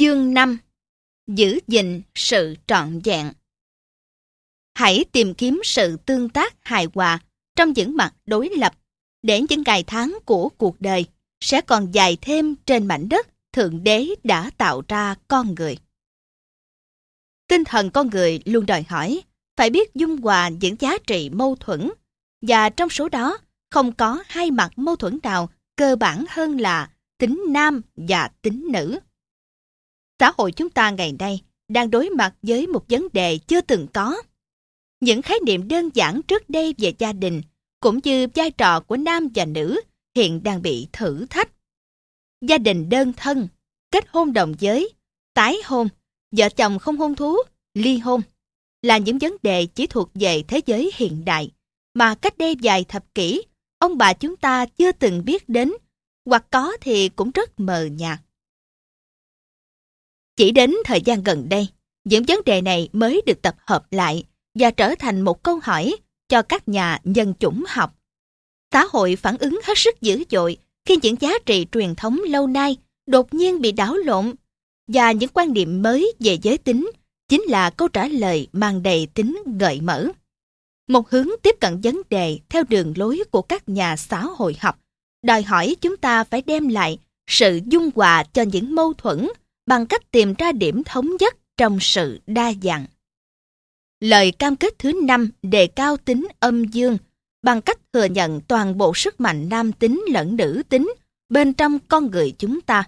Chương 5 Giữ gìn sự trọn vẹn Hãy tìm kiếm sự tương tác hài hòa trong những mặt đối lập, để những ngày tháng của cuộc đời sẽ còn dài thêm trên mảnh đất Thượng Đế đã tạo ra con người. Tinh thần con người luôn đòi hỏi phải biết dung hòa những giá trị mâu thuẫn, và trong số đó không có hai mặt mâu thuẫn nào cơ bản hơn là tính nam và tính nữ. Xã hội chúng ta ngày nay đang đối mặt với một vấn đề chưa từng có. Những khái niệm đơn giản trước đây về gia đình cũng như vai trò của nam và nữ hiện đang bị thử thách. Gia đình đơn thân, kết hôn đồng giới, tái hôn, vợ chồng không hôn thú, ly hôn là những vấn đề chỉ thuộc về thế giới hiện đại mà cách đây vài thập kỷ ông bà chúng ta chưa từng biết đến hoặc có thì cũng rất mờ nhạt. Chỉ đến thời gian gần đây, những vấn đề này mới được tập hợp lại và trở thành một câu hỏi cho các nhà nhân chủng học. Xã hội phản ứng hết sức dữ dội khi những giá trị truyền thống lâu nay đột nhiên bị đảo lộn và những quan điểm mới về giới tính chính là câu trả lời mang đầy tính gợi mở. Một hướng tiếp cận vấn đề theo đường lối của các nhà xã hội học đòi hỏi chúng ta phải đem lại sự dung hòa cho những mâu thuẫn bằng cách tìm ra điểm thống nhất trong sự đa dạng. Lời cam kết thứ năm đề cao tính âm dương bằng cách thừa nhận toàn bộ sức mạnh nam tính lẫn nữ tính bên trong con người chúng ta.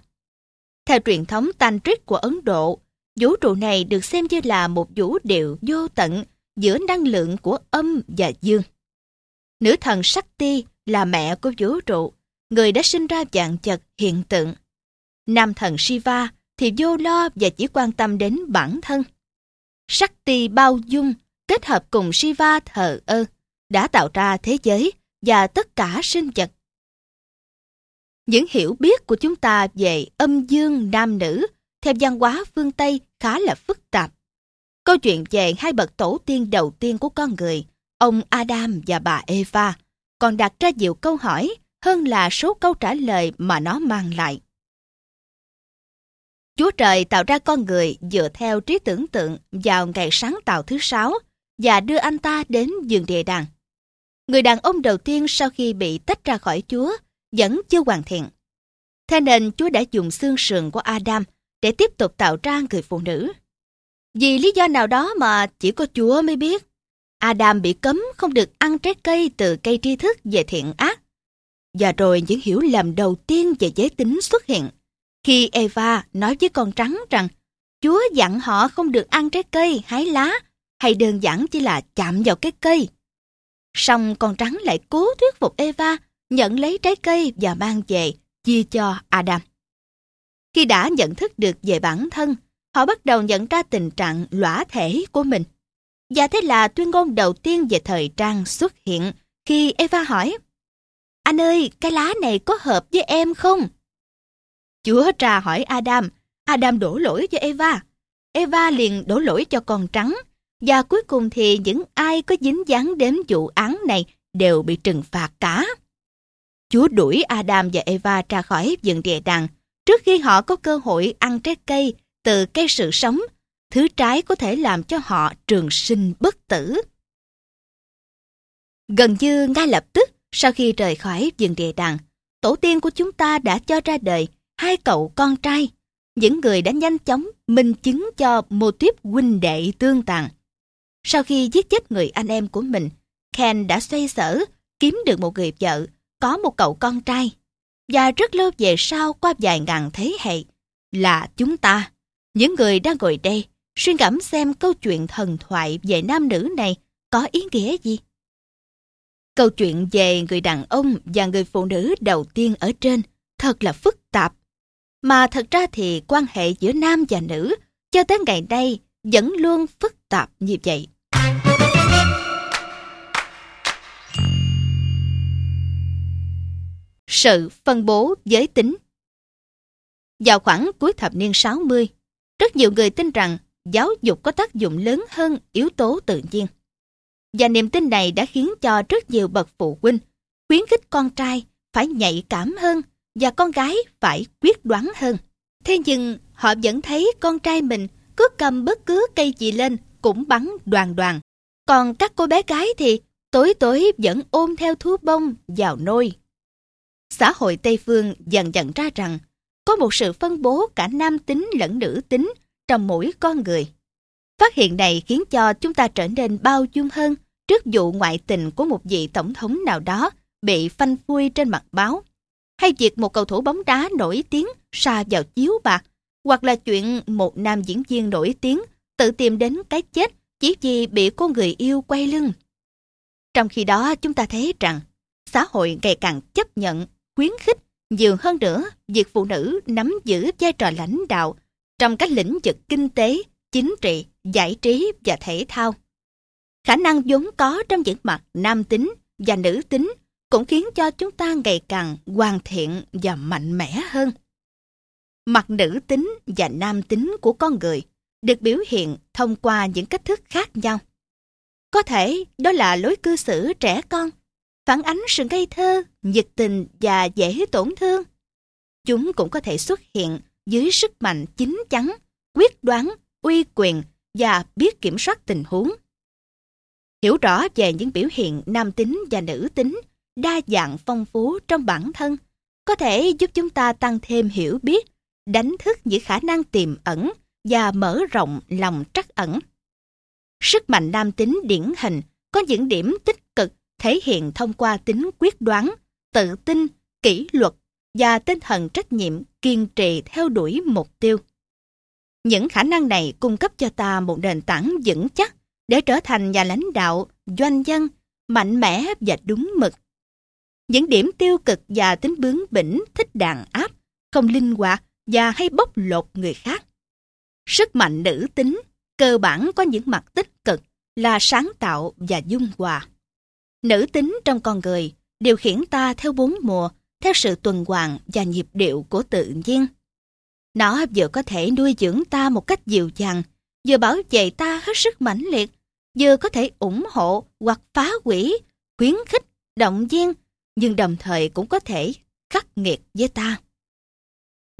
Theo truyền thống tantric của Ấn Độ, vũ trụ này được xem như là một vũ điệu vô tận giữa năng lượng của âm và dương. Nữ thần Shakti là mẹ của vũ trụ, người đã sinh ra dạng chật hiện tượng. Nam thần Shiva thì vô lo và chỉ quan tâm đến bản thân. Shakti bao dung kết hợp cùng Shiva thờ ơ đã tạo ra thế giới và tất cả sinh vật. Những hiểu biết của chúng ta về âm dương nam nữ theo văn hóa phương Tây khá là phức tạp. Câu chuyện về hai bậc tổ tiên đầu tiên của con người, ông Adam và bà Eva, còn đặt ra nhiều câu hỏi hơn là số câu trả lời mà nó mang lại. Chúa Trời tạo ra con người dựa theo trí tưởng tượng vào ngày sáng tạo thứ sáu và đưa anh ta đến giường địa đàng. Người đàn ông đầu tiên sau khi bị tách ra khỏi Chúa vẫn chưa hoàn thiện. Thế nên Chúa đã dùng xương sườn của Adam để tiếp tục tạo ra người phụ nữ. Vì lý do nào đó mà chỉ có Chúa mới biết. Adam bị cấm không được ăn trái cây từ cây tri thức về thiện ác. Và rồi những hiểu lầm đầu tiên về giới tính xuất hiện. Khi Eva nói với con trắng rằng Chúa dặn họ không được ăn trái cây, hái lá, hay đơn giản chỉ là chạm vào cái cây. Xong con trắng lại cố thuyết phục Eva nhận lấy trái cây và mang về, chia cho Adam. Khi đã nhận thức được về bản thân, họ bắt đầu nhận ra tình trạng lõa thể của mình. Và thế là tuyên ngôn đầu tiên về thời trang xuất hiện khi Eva hỏi Anh ơi, cái lá này có hợp với em không? Chúa trà hỏi Adam, Adam đổ lỗi cho Eva. Eva liền đổ lỗi cho con trắng. Và cuối cùng thì những ai có dính dáng đến vụ án này đều bị trừng phạt cả. Chúa đuổi Adam và Eva ra khỏi vườn địa đàng trước khi họ có cơ hội ăn trái cây từ cây sự sống, thứ trái có thể làm cho họ trường sinh bất tử. Gần như ngay lập tức sau khi rời khỏi vườn địa đàng, tổ tiên của chúng ta đã cho ra đời hai cậu con trai, những người đã nhanh chóng minh chứng cho mô tiếp huynh đệ tương tàn. Sau khi giết chết người anh em của mình, Ken đã xoay sở kiếm được một người vợ, có một cậu con trai. Và rất lâu về sau qua vài ngàn thế hệ, là chúng ta, những người đang ngồi đây, suy ngẫm xem câu chuyện thần thoại về nam nữ này có ý nghĩa gì. Câu chuyện về người đàn ông và người phụ nữ đầu tiên ở trên thật là phức tạp. Mà thật ra thì quan hệ giữa nam và nữ cho tới ngày nay vẫn luôn phức tạp như vậy. Sự phân bố giới tính Vào khoảng cuối thập niên 60, rất nhiều người tin rằng giáo dục có tác dụng lớn hơn yếu tố tự nhiên. Và niềm tin này đã khiến cho rất nhiều bậc phụ huynh khuyến khích con trai phải nhạy cảm hơn và con gái phải quyết đoán hơn. Thế nhưng họ vẫn thấy con trai mình cứ cầm bất cứ cây gì lên cũng bắn đoàn đoàn. Còn các cô bé gái thì tối tối vẫn ôm theo thú bông vào nôi. Xã hội Tây Phương dần dần ra rằng có một sự phân bố cả nam tính lẫn nữ tính trong mỗi con người. Phát hiện này khiến cho chúng ta trở nên bao dung hơn trước vụ ngoại tình của một vị tổng thống nào đó bị phanh phui trên mặt báo, hay việc một cầu thủ bóng đá nổi tiếng sa vào chiếu bạc, hoặc là chuyện một nam diễn viên nổi tiếng tự tìm đến cái chết chỉ vì bị cô người yêu quay lưng. Trong khi đó chúng ta thấy rằng xã hội ngày càng chấp nhận, khuyến khích nhiều hơn nữa việc phụ nữ nắm giữ vai trò lãnh đạo trong các lĩnh vực kinh tế, chính trị, giải trí và thể thao. Khả năng vốn có trong những mặt nam tính và nữ tính cũng khiến cho chúng ta ngày càng hoàn thiện và mạnh mẽ hơn. Mặt nữ tính và nam tính của con người được biểu hiện thông qua những cách thức khác nhau. Có thể đó là lối cư xử trẻ con, phản ánh sự ngây thơ, nhiệt tình và dễ tổn thương. Chúng cũng có thể xuất hiện dưới sức mạnh chính chắn, quyết đoán, uy quyền và biết kiểm soát tình huống. Hiểu rõ về những biểu hiện nam tính và nữ tính, đa dạng phong phú trong bản thân, có thể giúp chúng ta tăng thêm hiểu biết, đánh thức những khả năng tiềm ẩn và mở rộng lòng trắc ẩn. Sức mạnh nam tính điển hình có những điểm tích cực thể hiện thông qua tính quyết đoán, tự tin, kỷ luật và tinh thần trách nhiệm kiên trì theo đuổi mục tiêu. Những khả năng này cung cấp cho ta một nền tảng vững chắc để trở thành nhà lãnh đạo, doanh nhân, mạnh mẽ và đúng mực. Những điểm tiêu cực và tính bướng bỉnh, thích đàn áp, không linh hoạt và hay bóc lột người khác. Sức mạnh nữ tính cơ bản có những mặt tích cực là sáng tạo và dung hòa. Nữ tính trong con người điều khiển ta theo bốn mùa, theo sự tuần hoàn và nhịp điệu của tự nhiên. Nó vừa có thể nuôi dưỡng ta một cách dịu dàng, vừa bảo vệ ta hết sức mãnh liệt, vừa có thể ủng hộ hoặc phá hủy, khuyến khích, động viên, nhưng đồng thời cũng có thể khắc nghiệt với ta.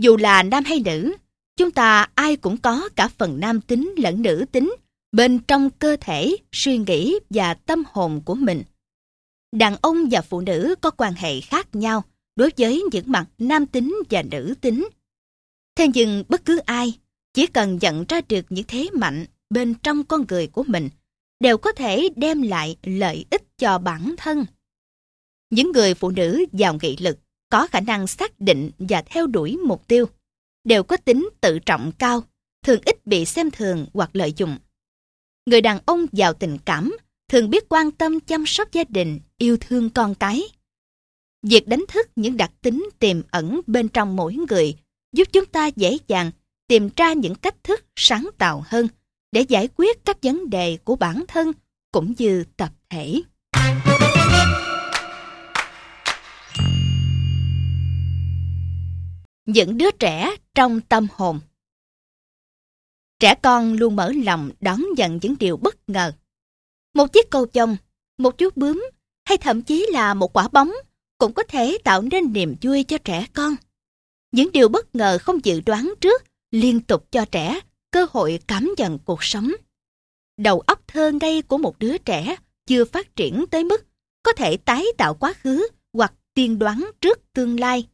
Dù là nam hay nữ, chúng ta ai cũng có cả phần nam tính lẫn nữ tính bên trong cơ thể, suy nghĩ và tâm hồn của mình. Đàn ông và phụ nữ có quan hệ khác nhau đối với những mặt nam tính và nữ tính. Thế nhưng bất cứ ai chỉ cần nhận ra được những thế mạnh bên trong con người của mình đều có thể đem lại lợi ích cho bản thân. Những người phụ nữ giàu nghị lực có khả năng xác định và theo đuổi mục tiêu đều có tính tự trọng cao, thường ít bị xem thường hoặc lợi dụng. Người đàn ông giàu tình cảm thường biết quan tâm chăm sóc gia đình, yêu thương con cái. Việc đánh thức những đặc tính tiềm ẩn bên trong mỗi người giúp chúng ta dễ dàng tìm ra những cách thức sáng tạo hơn để giải quyết các vấn đề của bản thân cũng như tập thể. Những đứa trẻ trong tâm hồn Trẻ con luôn mở lòng đón nhận những điều bất ngờ. Một chiếc câu chồng, một chú bướm hay thậm chí là một quả bóng cũng có thể tạo nên niềm vui cho trẻ con. Những điều bất ngờ không dự đoán trước liên tục cho trẻ cơ hội cảm nhận cuộc sống. Đầu óc thơ ngây của một đứa trẻ chưa phát triển tới mức có thể tái tạo quá khứ hoặc tiên đoán trước tương lai.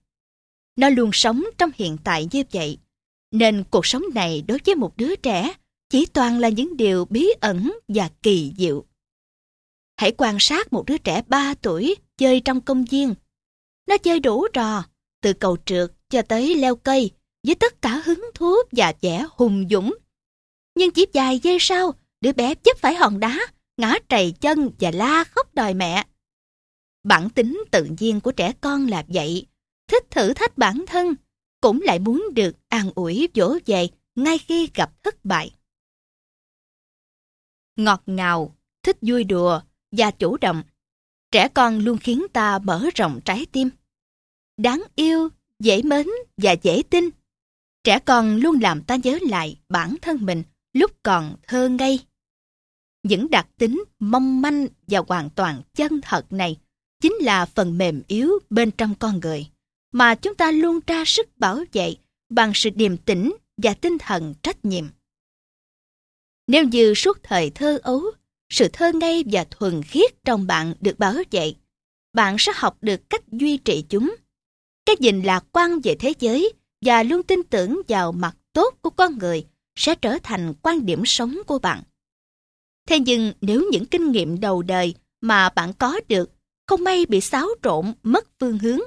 Nó luôn sống trong hiện tại như vậy, nên cuộc sống này đối với một đứa trẻ chỉ toàn là những điều bí ẩn và kỳ diệu. Hãy quan sát một đứa trẻ 3 tuổi chơi trong công viên. Nó chơi đủ trò, từ cầu trượt cho tới leo cây, với tất cả hứng thú và vẻ hùng dũng. Nhưng chỉ vài giây sau, đứa bé chấp phải hòn đá, ngã trầy chân và la khóc đòi mẹ. Bản tính tự nhiên của trẻ con là vậy, thích thử thách bản thân, cũng lại muốn được an ủi vỗ về ngay khi gặp thất bại. Ngọt ngào, thích vui đùa và chủ động, trẻ con luôn khiến ta mở rộng trái tim. Đáng yêu, dễ mến và dễ tin. Trẻ con luôn làm ta nhớ lại bản thân mình lúc còn thơ ngây. Những đặc tính mong manh và hoàn toàn chân thật này chính là phần mềm yếu bên trong con người mà chúng ta luôn ra sức bảo vệ bằng sự điềm tĩnh và tinh thần trách nhiệm. Nếu như suốt thời thơ ấu, sự thơ ngây và thuần khiết trong bạn được bảo vệ, bạn sẽ học được cách duy trì chúng. Cái nhìn lạc quan về thế giới và luôn tin tưởng vào mặt tốt của con người sẽ trở thành quan điểm sống của bạn. Thế nhưng nếu những kinh nghiệm đầu đời mà bạn có được không may bị xáo trộn, mất phương hướng,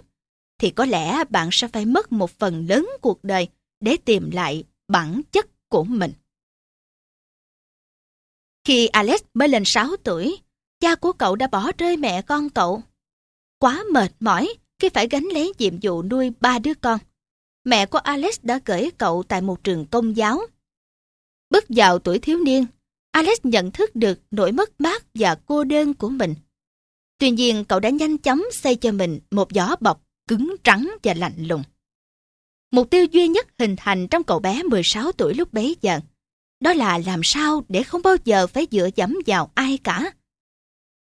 thì có lẽ bạn sẽ phải mất một phần lớn cuộc đời để tìm lại bản chất của mình. Khi Alex mới lên 6 tuổi, cha của cậu đã bỏ rơi mẹ con cậu. Quá mệt mỏi khi phải gánh lấy nhiệm vụ nuôi ba đứa con. Mẹ của Alex đã gửi cậu tại một trường công giáo. Bước vào tuổi thiếu niên, Alex nhận thức được nỗi mất mát và cô đơn của mình. Tuy nhiên cậu đã nhanh chóng xây cho mình một giỏ bọc cứng trắng và lạnh lùng. Mục tiêu duy nhất hình thành trong cậu bé 16 tuổi lúc bấy giờ, đó là làm sao để không bao giờ phải dựa dẫm vào ai cả.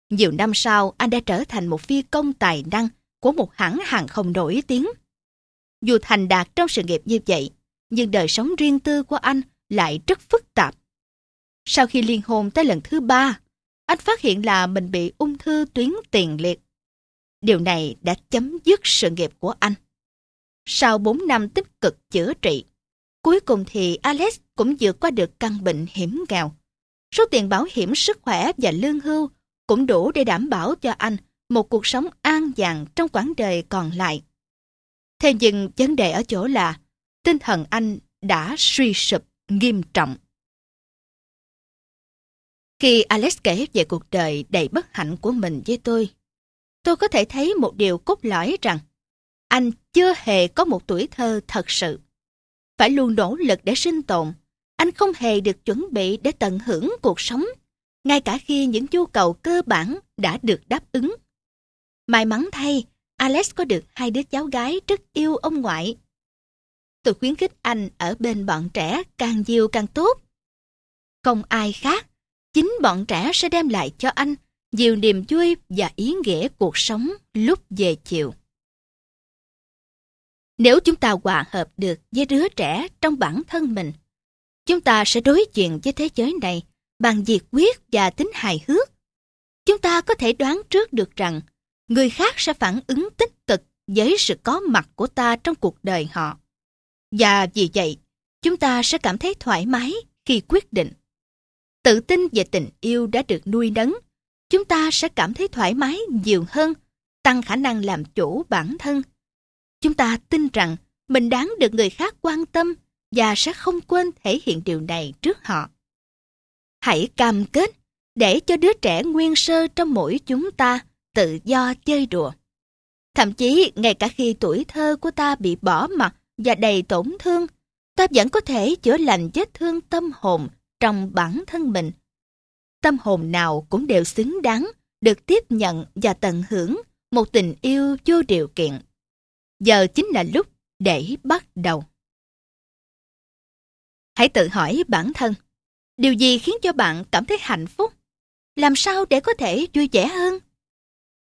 Nhiều năm sau, anh đã trở thành một phi công tài năng của một hãng hàng không nổi tiếng. Dù thành đạt trong sự nghiệp như vậy, nhưng đời sống riêng tư của anh lại rất phức tạp. Sau khi liên hôn tới lần thứ ba, anh phát hiện là mình bị ung thư tuyến tiền liệt. Điều này đã chấm dứt sự nghiệp của anh. Sau 4 năm tích cực chữa trị, cuối cùng thì Alex cũng vượt qua được căn bệnh hiểm nghèo. Số tiền bảo hiểm sức khỏe và lương hưu cũng đủ để đảm bảo cho anh một cuộc sống an nhàn trong quãng đời còn lại. Thế nhưng vấn đề ở chỗ là tinh thần anh đã suy sụp nghiêm trọng. Khi Alex kể về cuộc đời đầy bất hạnh của mình với tôi, tôi có thể thấy một điều cốt lõi rằng anh chưa hề có một tuổi thơ thật sự. Phải luôn nỗ lực để sinh tồn, anh không hề được chuẩn bị để tận hưởng cuộc sống, ngay cả khi những nhu cầu cơ bản đã được đáp ứng. May mắn thay, Alex có được hai đứa cháu gái rất yêu ông ngoại. Tôi khuyến khích anh ở bên bọn trẻ càng nhiều càng tốt. Không ai khác chính bọn trẻ sẽ đem lại cho anh nhiều niềm vui và ý nghĩa cuộc sống lúc về chiều. Nếu chúng ta hòa hợp được với đứa trẻ trong bản thân mình, chúng ta sẽ đối diện với thế giới này bằng nhiệt quyết và tính hài hước. Chúng ta có thể đoán trước được rằng người khác sẽ phản ứng tích cực với sự có mặt của ta trong cuộc đời họ. Và vì vậy, chúng ta sẽ cảm thấy thoải mái khi quyết định tự tin về tình yêu đã được nuôi nấng, chúng ta sẽ cảm thấy thoải mái nhiều hơn, tăng khả năng làm chủ bản thân. Chúng ta tin rằng mình đáng được người khác quan tâm và sẽ không quên thể hiện điều này trước họ. Hãy cam kết để cho đứa trẻ nguyên sơ trong mỗi chúng ta tự do chơi đùa. Thậm chí, ngay cả khi tuổi thơ của ta bị bỏ mặt và đầy tổn thương, ta vẫn có thể chữa lành vết thương tâm hồn trong bản thân mình. Tâm hồn nào cũng đều xứng đáng được tiếp nhận và tận hưởng một tình yêu vô điều kiện. Giờ chính là lúc để bắt đầu. Hãy tự hỏi bản thân, điều gì khiến cho bạn cảm thấy hạnh phúc? Làm sao để có thể vui vẻ hơn?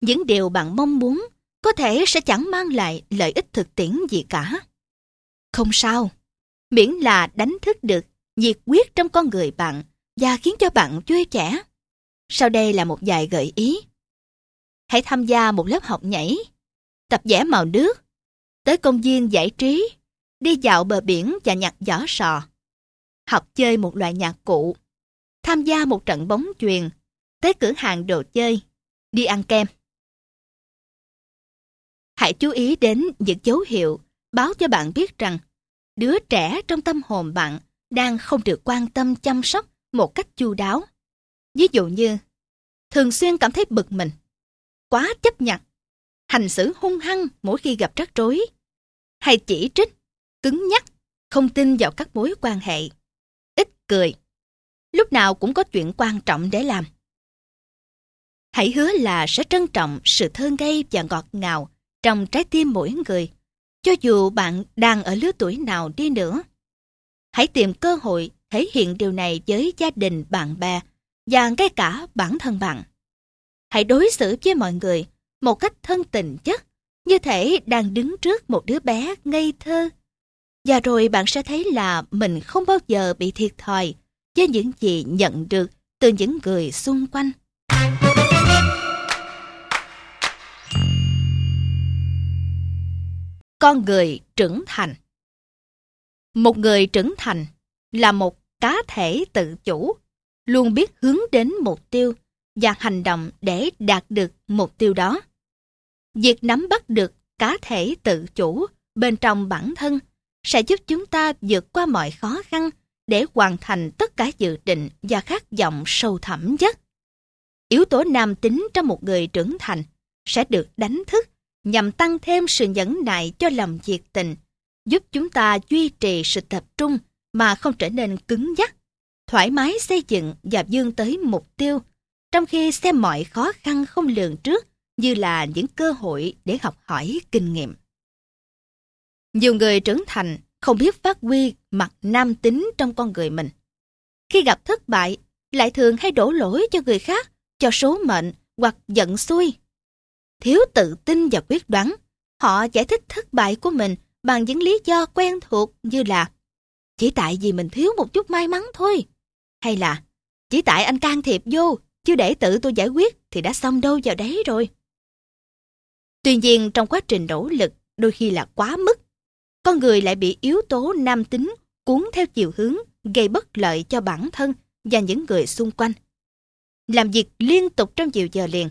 Những điều bạn mong muốn có thể sẽ chẳng mang lại lợi ích thực tiễn gì cả. Không sao, miễn là đánh thức được nhiệt quyết trong con người bạn và khiến cho bạn vui trẻ. Sau đây là một vài gợi ý. Hãy tham gia một lớp học nhảy, tập vẽ màu nước, tới công viên giải trí, đi dạo bờ biển và nhặt giỏ sò, học chơi một loại nhạc cụ, tham gia một trận bóng chuyền, tới cửa hàng đồ chơi, đi ăn kem. Hãy chú ý đến những dấu hiệu báo cho bạn biết rằng đứa trẻ trong tâm hồn bạn đang không được quan tâm chăm sóc một cách chu đáo. Ví dụ như, thường xuyên cảm thấy bực mình, quá chấp nhận, hành xử hung hăng mỗi khi gặp rắc rối, hay chỉ trích, cứng nhắc, không tin vào các mối quan hệ, ít cười, lúc nào cũng có chuyện quan trọng để làm. Hãy hứa là sẽ trân trọng sự thơ ngây và ngọt ngào trong trái tim mỗi người, cho dù bạn đang ở lứa tuổi nào đi nữa. Hãy tìm cơ hội thể hiện điều này với gia đình, bạn bè và ngay cả bản thân bạn. Hãy đối xử với mọi người một cách thân tình nhất, như thể đang đứng trước một đứa bé ngây thơ. Và rồi bạn sẽ thấy là mình không bao giờ bị thiệt thòi với những gì nhận được từ những người xung quanh. Con người trưởng thành Một người trưởng thành là một cá thể tự chủ, luôn biết hướng đến mục tiêu và hành động để đạt được mục tiêu đó. Việc nắm bắt được cá thể tự chủ bên trong bản thân sẽ giúp chúng ta vượt qua mọi khó khăn để hoàn thành tất cả dự định và khát vọng sâu thẳm nhất. Yếu tố nam tính trong một người trưởng thành sẽ được đánh thức nhằm tăng thêm sự nhẫn nại cho lòng nhiệt tình, giúp chúng ta duy trì sự tập trung mà không trở nên cứng nhắc, thoải mái xây dựng và vươn tới mục tiêu, trong khi xem mọi khó khăn không lường trước như là những cơ hội để học hỏi kinh nghiệm. Nhiều người trưởng thành không biết phát huy mặt nam tính trong con người mình. Khi gặp thất bại, lại thường hay đổ lỗi cho người khác, cho số mệnh hoặc giận xui. Thiếu tự tin và quyết đoán, họ giải thích thất bại của mình bằng những lý do quen thuộc như là chỉ tại vì mình thiếu một chút may mắn thôi. Hay là chỉ tại anh can thiệp vô, chứ để tự tôi giải quyết thì đã xong đâu vào đấy rồi. Tuy nhiên trong quá trình nỗ lực đôi khi là quá mức con người lại bị yếu tố nam tính cuốn theo chiều hướng gây bất lợi cho bản thân và những người xung quanh. Làm việc liên tục trong nhiều giờ liền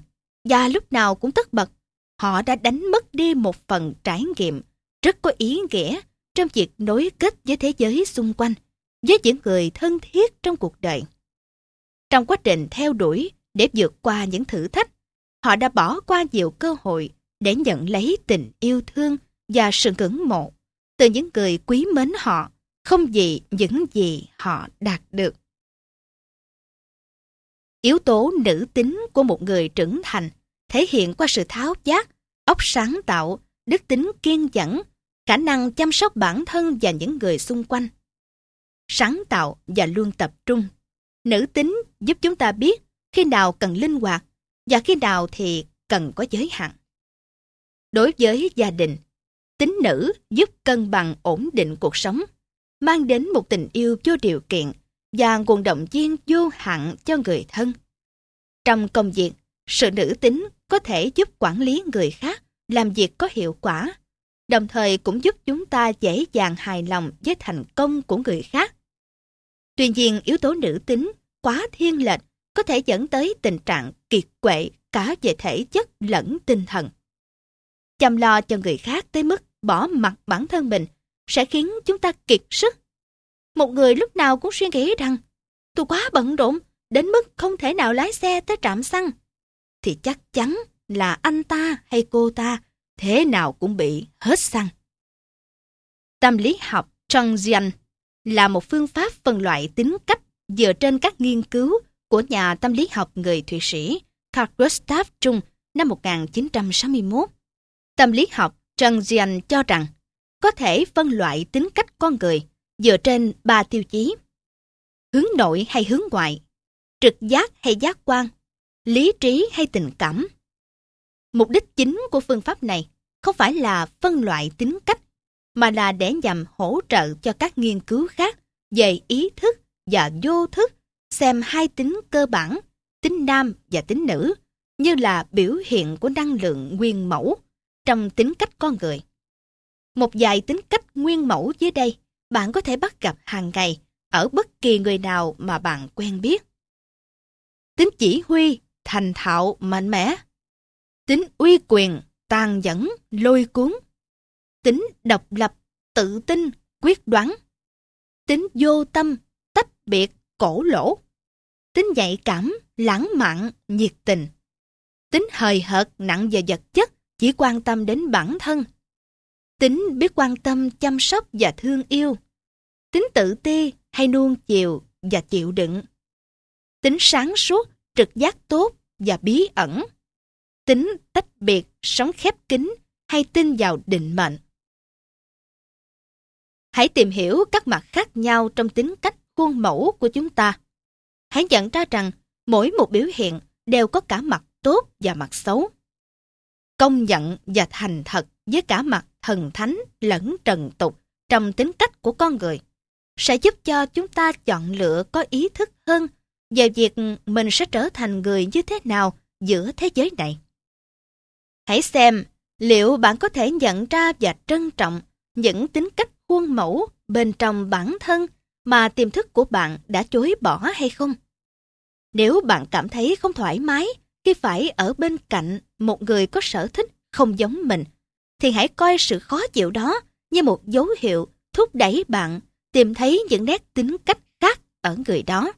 và lúc nào cũng tất bật, họ đã đánh mất đi một phần trải nghiệm rất có ý nghĩa trong việc nối kết với thế giới xung quanh, với những người thân thiết trong cuộc đời. Trong quá trình theo đuổi để vượt qua những thử thách, họ đã bỏ qua nhiều cơ hội để nhận lấy tình yêu thương và sự ngưỡng mộ từ những người quý mến họ, không gì những gì họ đạt được. Yếu tố nữ tính của một người trưởng thành thể hiện qua sự tháo giác, óc sáng tạo, đức tính kiên nhẫn, khả năng chăm sóc bản thân và những người xung quanh. Sáng tạo và luôn tập trung. Nữ tính giúp chúng ta biết khi nào cần linh hoạt và khi nào thì cần có giới hạn. Đối với gia đình, tính nữ giúp cân bằng ổn định cuộc sống, mang đến một tình yêu vô điều kiện và nguồn động viên vô hạn cho người thân. Trong công việc, sự nữ tính có thể giúp quản lý người khác làm việc có hiệu quả, đồng thời cũng giúp chúng ta dễ dàng hài lòng với thành công của người khác. Tuy nhiên, yếu tố nữ tính quá thiên lệch có thể dẫn tới tình trạng kiệt quệ cả về thể chất lẫn tinh thần. Chăm lo cho người khác tới mức bỏ mặt bản thân mình sẽ khiến chúng ta kiệt sức. Một người lúc nào cũng suy nghĩ rằng tôi quá bận rộn đến mức không thể nào lái xe tới trạm xăng thì chắc chắn là anh ta hay cô ta thế nào cũng bị hết xăng. Tâm lý học Trang Jian là một phương pháp phân loại tính cách dựa trên các nghiên cứu của nhà tâm lý học người Thụy Sĩ Carl Gustav Jung năm 1961. Tâm lý học Trang Jian cho rằng có thể phân loại tính cách con người dựa trên ba tiêu chí. Hướng nội hay hướng ngoại, trực giác hay giác quan, lý trí hay tình cảm. Mục đích chính của phương pháp này không phải là phân loại tính cách, mà là để nhằm hỗ trợ cho các nghiên cứu khác về ý thức và vô thức xem hai tính cơ bản, tính nam và tính nữ, như là biểu hiện của năng lượng nguyên mẫu trong tính cách con người. Một vài tính cách nguyên mẫu dưới đây bạn có thể bắt gặp hàng ngày ở bất kỳ người nào mà bạn quen biết. Tính chỉ huy, thành thạo, mạnh mẽ. Tính uy quyền, tàn nhẫn, lôi cuốn. Tính độc lập, tự tin, quyết đoán. Tính vô tâm, tách biệt, cổ lỗ. Tính nhạy cảm, lãng mạn, nhiệt tình. Tính hời hợt, nặng về vật chất, chỉ quan tâm đến bản thân. Tính biết quan tâm chăm sóc và thương yêu. Tính tự ti hay nuông chiều và chịu đựng. Tính sáng suốt, trực giác tốt và bí ẩn. Tính tách biệt, sống khép kín hay tin vào định mệnh. Hãy tìm hiểu các mặt khác nhau trong tính cách khuôn mẫu của chúng ta. Hãy nhận ra rằng mỗi một biểu hiện đều có cả mặt tốt và mặt xấu công nhận và thành thật với cả mặt thần thánh lẫn trần tục trong tính cách của con người sẽ giúp cho chúng ta chọn lựa có ý thức hơn về việc mình sẽ trở thành người như thế nào giữa thế giới này. Hãy xem liệu bạn có thể nhận ra và trân trọng những tính cách khuôn mẫu bên trong bản thân mà tiềm thức của bạn đã chối bỏ hay không? Nếu bạn cảm thấy không thoải mái khi phải ở bên cạnh một người có sở thích không giống mình, thì hãy coi sự khó chịu đó như một dấu hiệu thúc đẩy bạn tìm thấy những nét tính cách khác ở người đó.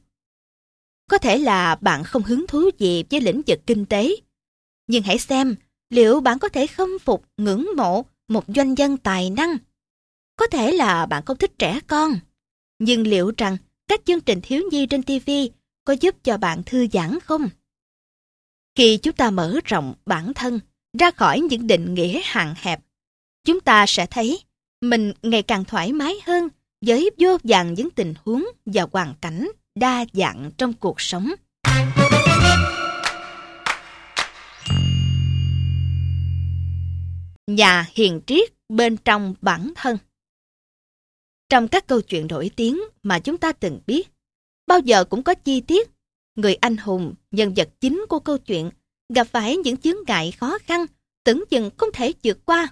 Có thể là bạn không hứng thú gì với lĩnh vực kinh tế, nhưng hãy xem liệu bạn có thể khâm phục, ngưỡng mộ một doanh nhân tài năng. Có thể là bạn không thích trẻ con, nhưng liệu rằng các chương trình thiếu nhi trên TV có giúp cho bạn thư giãn không? Khi chúng ta mở rộng bản thân ra khỏi những định nghĩa hạn hẹp, chúng ta sẽ thấy mình ngày càng thoải mái hơn với vô vàn những tình huống và hoàn cảnh đa dạng trong cuộc sống. Nhà hiền triết bên trong bản thân Trong các câu chuyện nổi tiếng mà chúng ta từng biết, bao giờ cũng có chi tiết người anh hùng, nhân vật chính của câu chuyện gặp phải những chướng ngại khó khăn, tưởng chừng không thể vượt qua.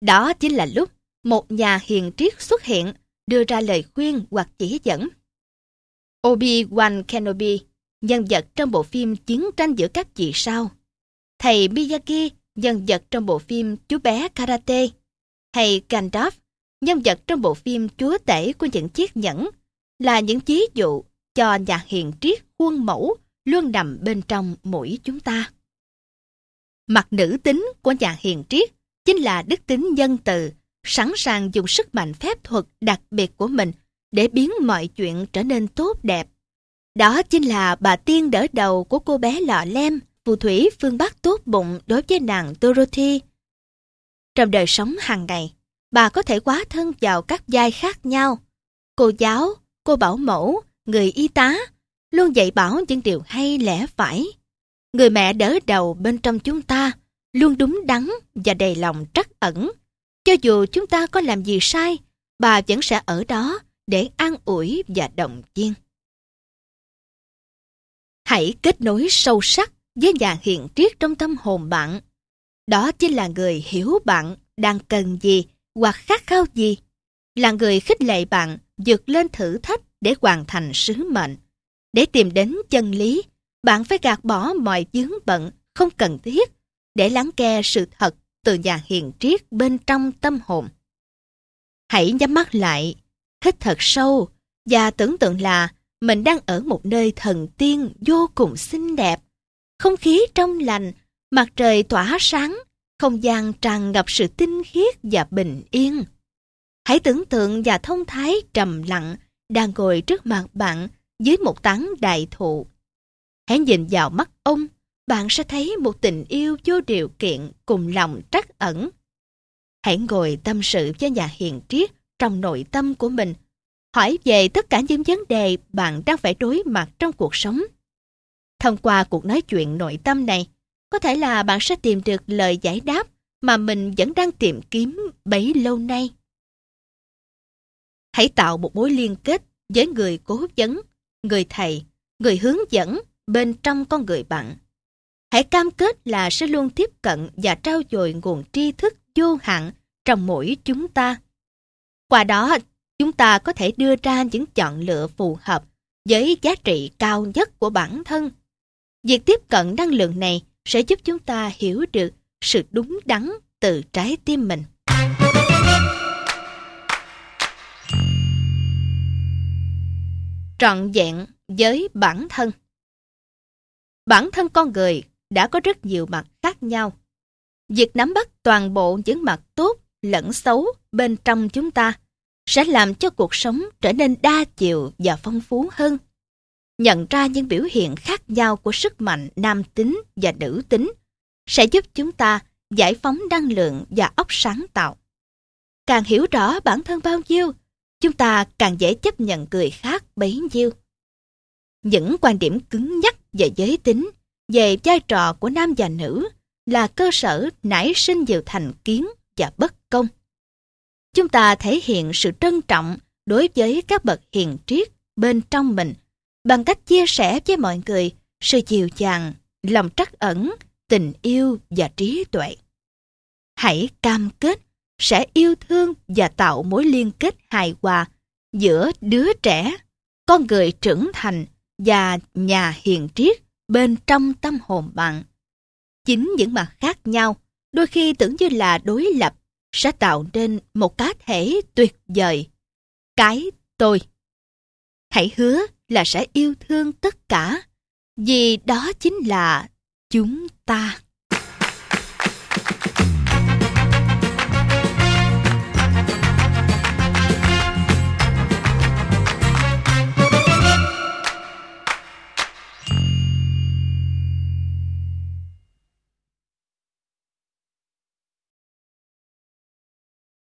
Đó chính là lúc một nhà hiền triết xuất hiện, đưa ra lời khuyên hoặc chỉ dẫn. Obi-Wan Kenobi, nhân vật trong bộ phim Chiến tranh giữa các chị sao. Thầy Miyagi, nhân vật trong bộ phim Chú bé Karate. Hay Gandalf, nhân vật trong bộ phim Chúa tể của những chiếc nhẫn, là những chí dụ cho nhà hiền triết khuôn mẫu luôn nằm bên trong mỗi chúng ta. Mặt nữ tính của nhà hiền triết chính là đức tính nhân từ, sẵn sàng dùng sức mạnh phép thuật đặc biệt của mình để biến mọi chuyện trở nên tốt đẹp. Đó chính là bà tiên đỡ đầu của cô bé lọ lem, phù thủy phương Bắc tốt bụng đối với nàng Dorothy. Trong đời sống hàng ngày, bà có thể quá thân vào các vai khác nhau. Cô giáo, cô bảo mẫu, người y tá, luôn dạy bảo những điều hay lẽ phải. Người mẹ đỡ đầu bên trong chúng ta, luôn đúng đắn và đầy lòng trắc ẩn. Cho dù chúng ta có làm gì sai, bà vẫn sẽ ở đó để an ủi và động viên. Hãy kết nối sâu sắc với nhà hiện triết trong tâm hồn bạn. Đó chính là người hiểu bạn đang cần gì hoặc khát khao gì. Là người khích lệ bạn vượt lên thử thách để hoàn thành sứ mệnh. Để tìm đến chân lý, bạn phải gạt bỏ mọi dướng bận không cần thiết để lắng nghe sự thật từ nhà hiền triết bên trong tâm hồn. Hãy nhắm mắt lại, hít thật sâu và tưởng tượng là mình đang ở một nơi thần tiên vô cùng xinh đẹp. Không khí trong lành, mặt trời tỏa sáng, không gian tràn ngập sự tinh khiết và bình yên. Hãy tưởng tượng và thông thái trầm lặng đang ngồi trước mặt bạn dưới một tán đại thụ. Hãy nhìn vào mắt ông, bạn sẽ thấy một tình yêu vô điều kiện cùng lòng trắc ẩn. Hãy ngồi tâm sự với nhà hiền triết trong nội tâm của mình. Hỏi về tất cả những vấn đề bạn đang phải đối mặt trong cuộc sống. Thông qua cuộc nói chuyện nội tâm này, có thể là bạn sẽ tìm được lời giải đáp mà mình vẫn đang tìm kiếm bấy lâu nay. Hãy tạo một mối liên kết với người cố vấn, người thầy, người hướng dẫn bên trong con người bạn. Hãy cam kết là sẽ luôn tiếp cận và trao dồi nguồn tri thức vô hạn trong mỗi chúng ta. Qua đó, chúng ta có thể đưa ra những chọn lựa phù hợp với giá trị cao nhất của bản thân. Việc tiếp cận năng lượng này sẽ giúp chúng ta hiểu được sự đúng đắn từ trái tim mình. Trọn vẹn với bản thân Bản thân con người đã có rất nhiều mặt khác nhau. Việc nắm bắt toàn bộ những mặt tốt lẫn xấu bên trong chúng ta sẽ làm cho cuộc sống trở nên đa chiều và phong phú hơn. Nhận ra những biểu hiện khác nhau của sức mạnh nam tính và nữ tính sẽ giúp chúng ta giải phóng năng lượng và óc sáng tạo. Càng hiểu rõ bản thân bao nhiêu, chúng ta càng dễ chấp nhận người khác bấy nhiêu. Những quan điểm cứng nhắc về giới tính, về vai trò của nam và nữ là cơ sở nảy sinh nhiều thành kiến và bất công. chúng ta thể hiện sự trân trọng đối với các bậc hiền triết bên trong mình bằng cách chia sẻ với mọi người sự chiều chàng, lòng trắc ẩn, tình yêu và trí tuệ. Hãy cam kết sẽ yêu thương và tạo mối liên kết hài hòa giữa đứa trẻ, con người trưởng thành và nhà hiền triết bên trong tâm hồn bạn. Chính những mặt khác nhau, đôi khi tưởng như là đối lập, sẽ tạo nên một cá thể tuyệt vời. Cái tôi. Hãy hứa là sẽ yêu thương tất cả, vì đó chính là chúng ta.